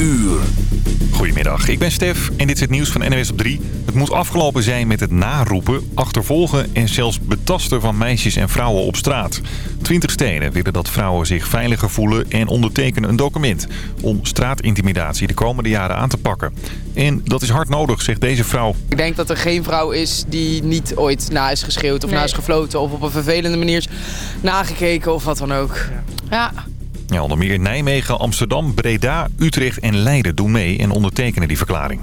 uur. Goedemiddag, ik ben Stef en dit is het nieuws van NWS op 3. Het moet afgelopen zijn met het naroepen, achtervolgen en zelfs betasten van meisjes en vrouwen op straat. Twintig steden willen dat vrouwen zich veiliger voelen en ondertekenen een document... om straatintimidatie de komende jaren aan te pakken. En dat is hard nodig, zegt deze vrouw. Ik denk dat er geen vrouw is die niet ooit na is geschreeuwd of na is gefloten... of op een vervelende manier is nagekeken of wat dan ook. ja. Ja, onder meer Nijmegen, Amsterdam, Breda, Utrecht en Leiden doen mee en ondertekenen die verklaring.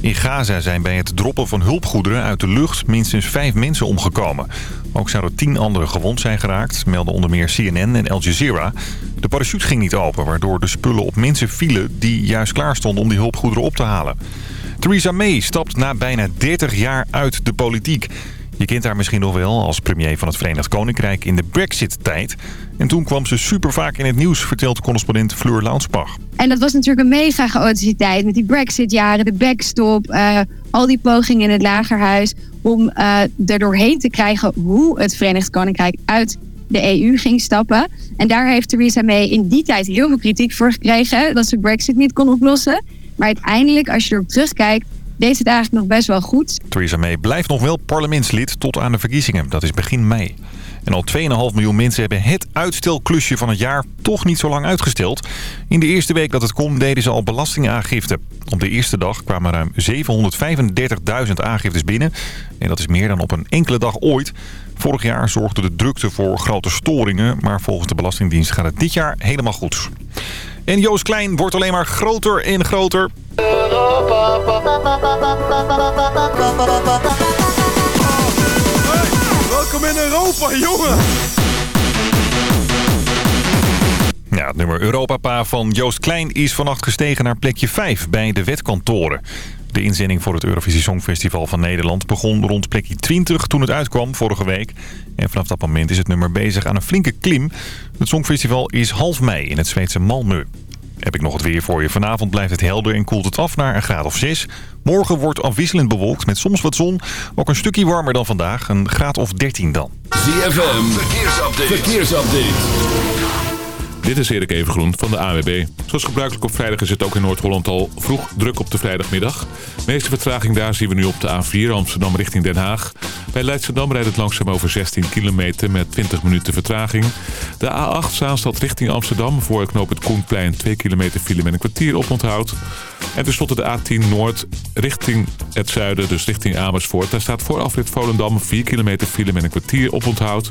In Gaza zijn bij het droppen van hulpgoederen uit de lucht minstens vijf mensen omgekomen. Ook zouden tien anderen gewond zijn geraakt, melden onder meer CNN en Al Jazeera. De parachute ging niet open, waardoor de spullen op mensen vielen die juist klaar stonden om die hulpgoederen op te halen. Theresa May stapt na bijna 30 jaar uit de politiek. Je kent haar misschien nog wel als premier van het Verenigd Koninkrijk in de Brexit-tijd. En toen kwam ze super vaak in het nieuws, vertelt correspondent Fleur Launsbach. En dat was natuurlijk een mega chaotische tijd met die Brexit-jaren, de backstop, uh, al die pogingen in het lagerhuis om uh, er doorheen te krijgen hoe het Verenigd Koninkrijk uit de EU ging stappen. En daar heeft Theresa May in die tijd heel veel kritiek voor gekregen dat ze Brexit niet kon oplossen. Maar uiteindelijk, als je erop terugkijkt, deed het eigenlijk nog best wel goed. Theresa May blijft nog wel parlementslid tot aan de verkiezingen. Dat is begin mei. En al 2,5 miljoen mensen hebben het uitstelklusje van het jaar toch niet zo lang uitgesteld. In de eerste week dat het kon deden ze al belastingaangifte. Op de eerste dag kwamen ruim 735.000 aangiftes binnen. En dat is meer dan op een enkele dag ooit. Vorig jaar zorgde de drukte voor grote storingen. Maar volgens de Belastingdienst gaat het dit jaar helemaal goed. En Joost Klein wordt alleen maar groter en groter. Welkom in Europa, jongen! Ja, het nummer Europapa van Joost Klein is vannacht gestegen naar plekje 5 bij de wetkantoren. De inzending voor het Eurovisie Songfestival van Nederland begon rond plekje 20 toen het uitkwam vorige week. En vanaf dat moment is het nummer bezig aan een flinke klim. Het Songfestival is half mei in het Zweedse Malmö. Heb ik nog het weer voor je. Vanavond blijft het helder en koelt het af naar een graad of 6. Morgen wordt afwisselend bewolkt met soms wat zon. Ook een stukje warmer dan vandaag. Een graad of 13 dan. ZFM, verkeersupdate. verkeersupdate. Dit is Erik Evengroen van de AWB. Zoals gebruikelijk op vrijdag is het ook in Noord-Holland al vroeg druk op de vrijdagmiddag. De meeste vertraging daar zien we nu op de A4 Amsterdam richting Den Haag. Bij Leidschendam rijdt het langzaam over 16 kilometer met 20 minuten vertraging. De A8 Zaanstad richting Amsterdam voor het knoop het Koenplein 2 kilometer file met een kwartier op onthoud. En tenslotte de A10 Noord richting het zuiden, dus richting Amersfoort. Daar staat voor afrit Volendam 4 kilometer file met een kwartier op onthoud.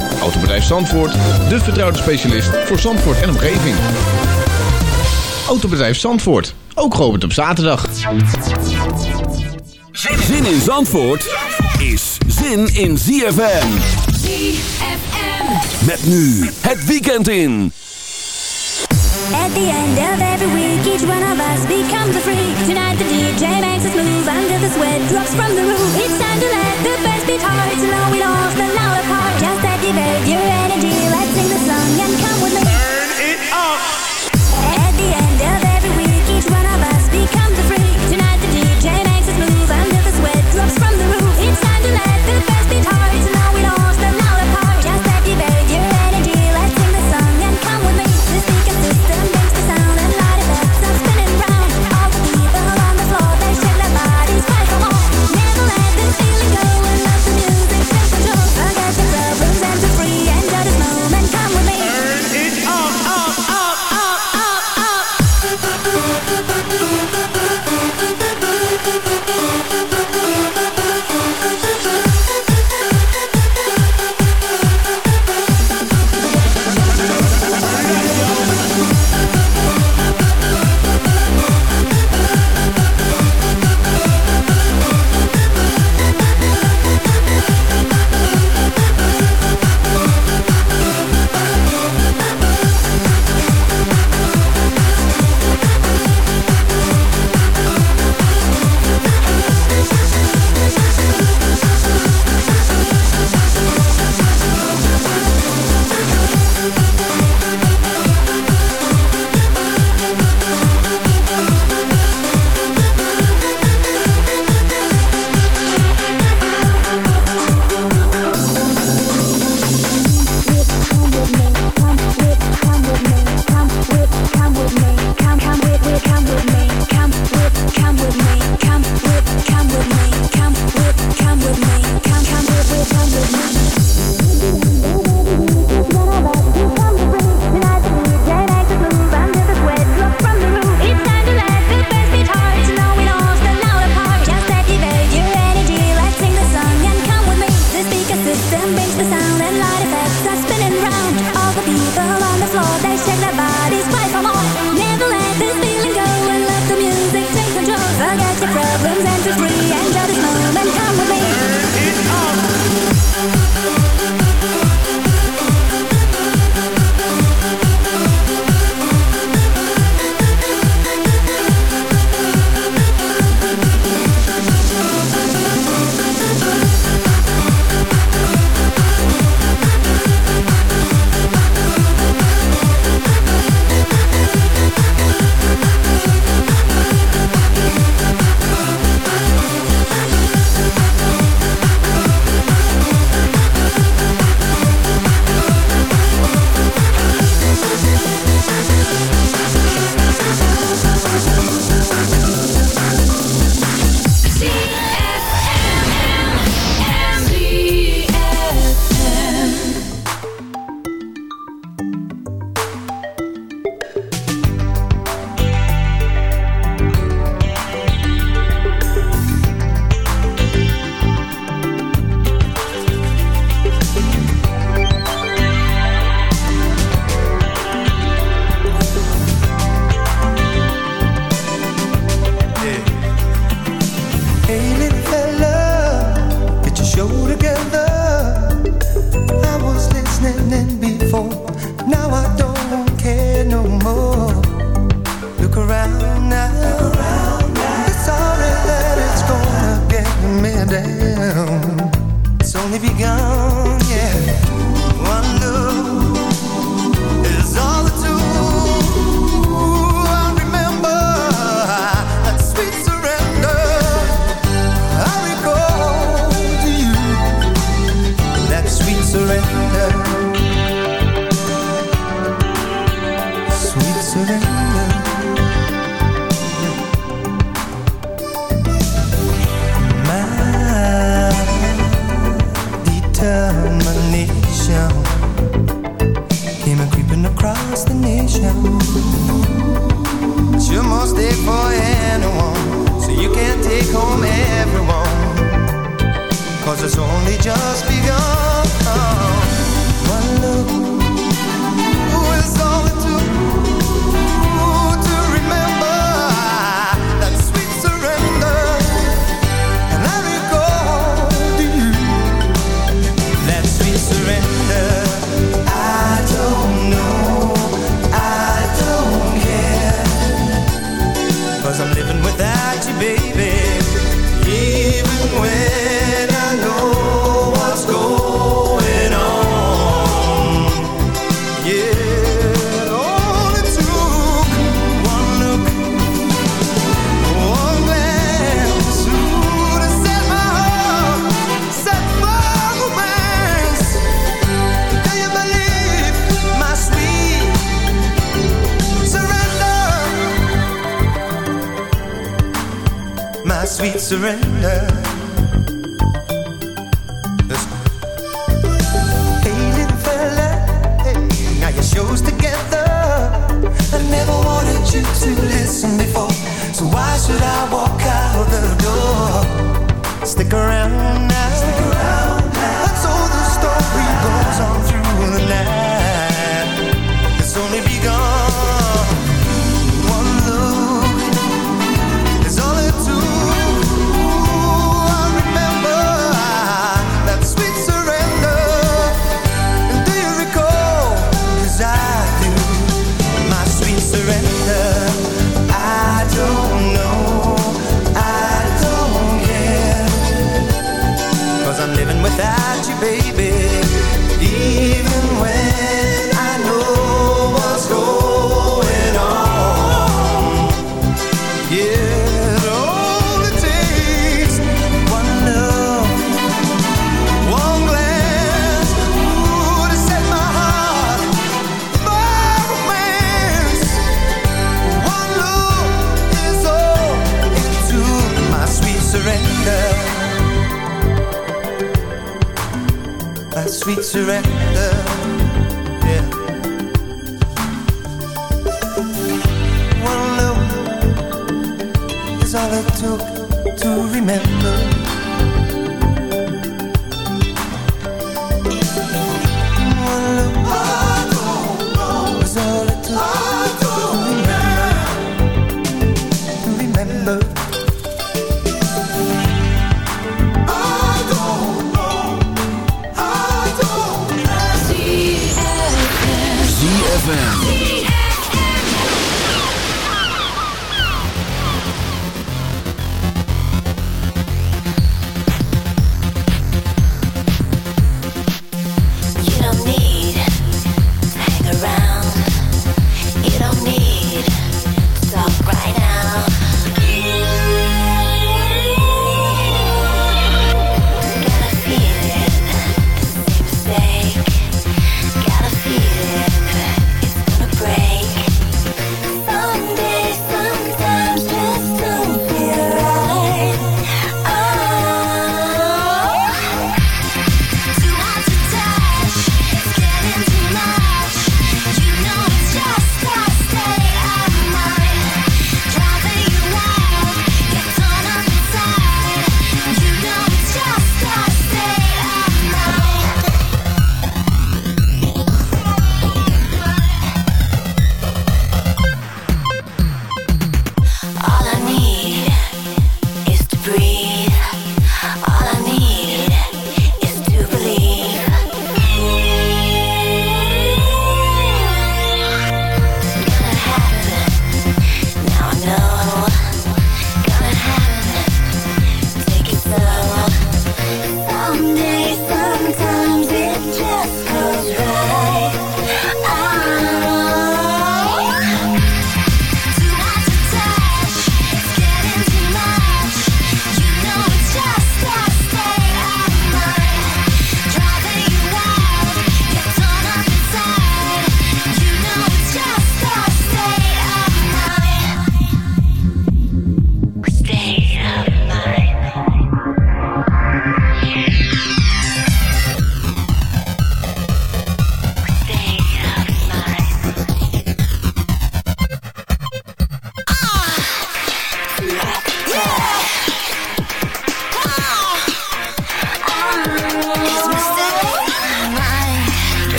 Autobedrijf Zandvoort, de vertrouwde specialist voor Zandvoort en omgeving. Autobedrijf Zandvoort, ook geopend op zaterdag. Zin in Zandvoort is zin in ZFM. ZFM. Met nu het weekend in. At the end of every week, each one of us becomes a freak. Tonight the DJ makes us move under the sweat drops from the roof.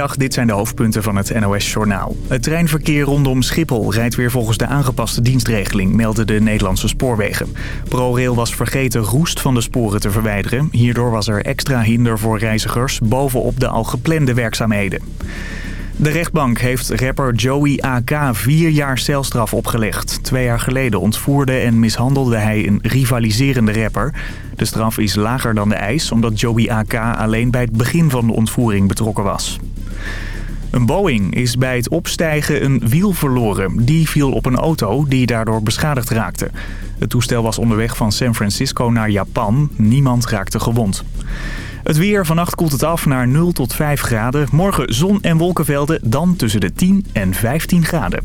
Dit zijn de hoofdpunten van het NOS-journaal. Het treinverkeer rondom Schiphol rijdt weer volgens de aangepaste dienstregeling, melden de Nederlandse spoorwegen. ProRail was vergeten roest van de sporen te verwijderen. Hierdoor was er extra hinder voor reizigers bovenop de al geplande werkzaamheden. De rechtbank heeft rapper Joey AK vier jaar celstraf opgelegd. Twee jaar geleden ontvoerde en mishandelde hij een rivaliserende rapper. De straf is lager dan de eis, omdat Joey AK alleen bij het begin van de ontvoering betrokken was. Een Boeing is bij het opstijgen een wiel verloren. Die viel op een auto die daardoor beschadigd raakte. Het toestel was onderweg van San Francisco naar Japan. Niemand raakte gewond. Het weer, vannacht koelt het af naar 0 tot 5 graden. Morgen zon en wolkenvelden, dan tussen de 10 en 15 graden.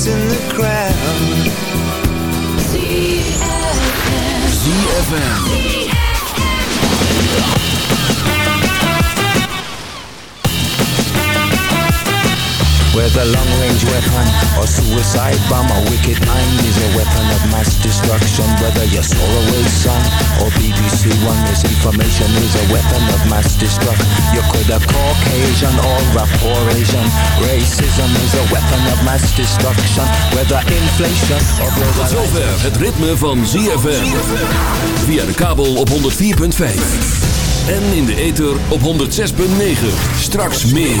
Facing the crowd. ZFM. Whether long-range weapon or suicide bomb, a wicked mind is a weapon of mass destruction. Whether you're Solarway Sun or BBC One, misinformation is a weapon of mass destruction. You could have Caucasian or rapport Asian. Racism is a weapon of mass destruction. Whether inflation or Tot zover het ritme van ZFM. Via de kabel op 104.5. En in de ether op 106.9. Straks meer.